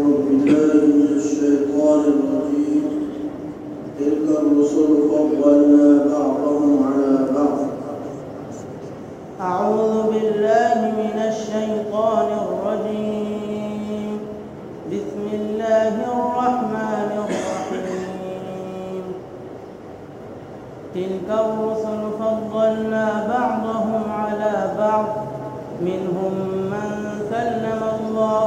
أعوذ بالله من الشيطان الرجيم. تلك الرسل فضلنا بعضهم على بعض. أعوذ بالله من الشيطان الرجيم. بسم الله الرحمن الرحيم. تلك الرسل فضلنا بعضهم على بعض. منهم من كلم الله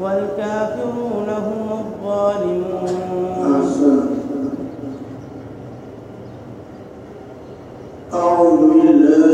والكافرون هم الظالمون. أعوذ بالله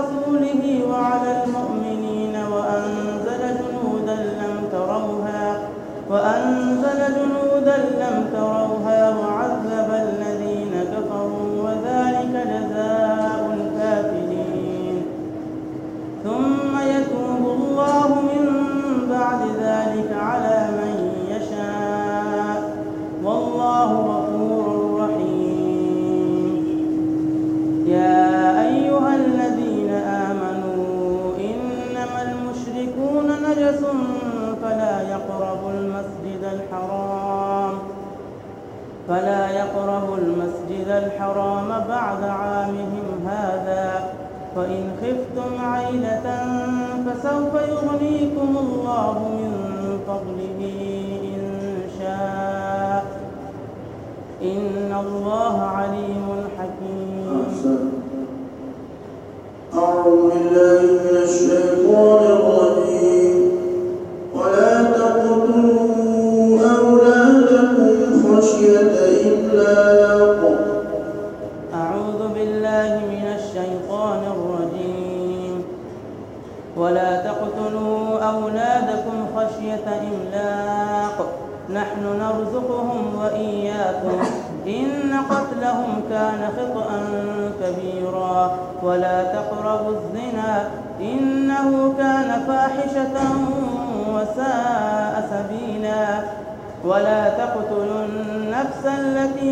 وأنزل جنودا لم تروها وعذب الذين كفروا وذلك جزاء الكافرين. ثم يتوب الله من بعد ذلك على من يشاء. والله غفور رحيم. يا أيها الذين آمنوا إنما المشركون نجس فلا يقربوا الحرام. فلا يقربوا المسجد الحرام بعد عامهم هذا. وإن خفتم عيلة فسوف يغنيكم الله من فضله إن شاء. إن الله عليم حكيم. أعوذ بالله من الشيطان الرجيم إملاق أعوذ بالله من الشيطان الرجيم. ولا تقتلوا أولادكم خشية إملاق. نحن نرزقهم وإياكم. إن قتلهم كان خطأ كبيرا. ولا تقربوا الزنا. إنه كان فاحشة وساء سبيلا. ولا تقتلوا النفس التي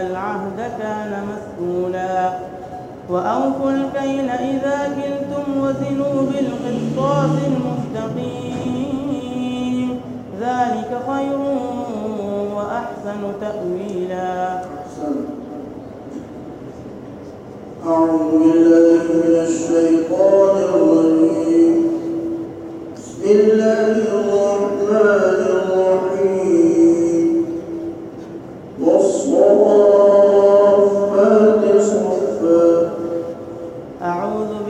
العهد كان مسؤولا. وأوفوا الكيل إذا كلتم وزنوا بالقسطاس المستقيم. ذلك خير وأحسن تأويلا. أعوذ بالله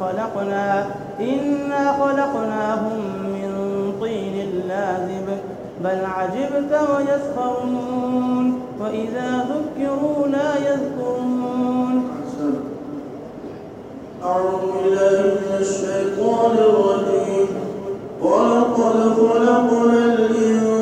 خلقنا إنا خلقناهم من طين لازب بل عجبت ويسخرون وإذا ذكروا لا يذكرون. أعوذ بالله من الشيطان الرجيم. ولقد خلقنا الإنسان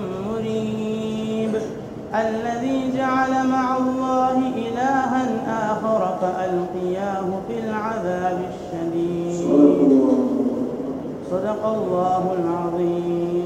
الذي جعل مع الله إلها آخر فألقياه في العذاب الشديد. صدق الله العظيم.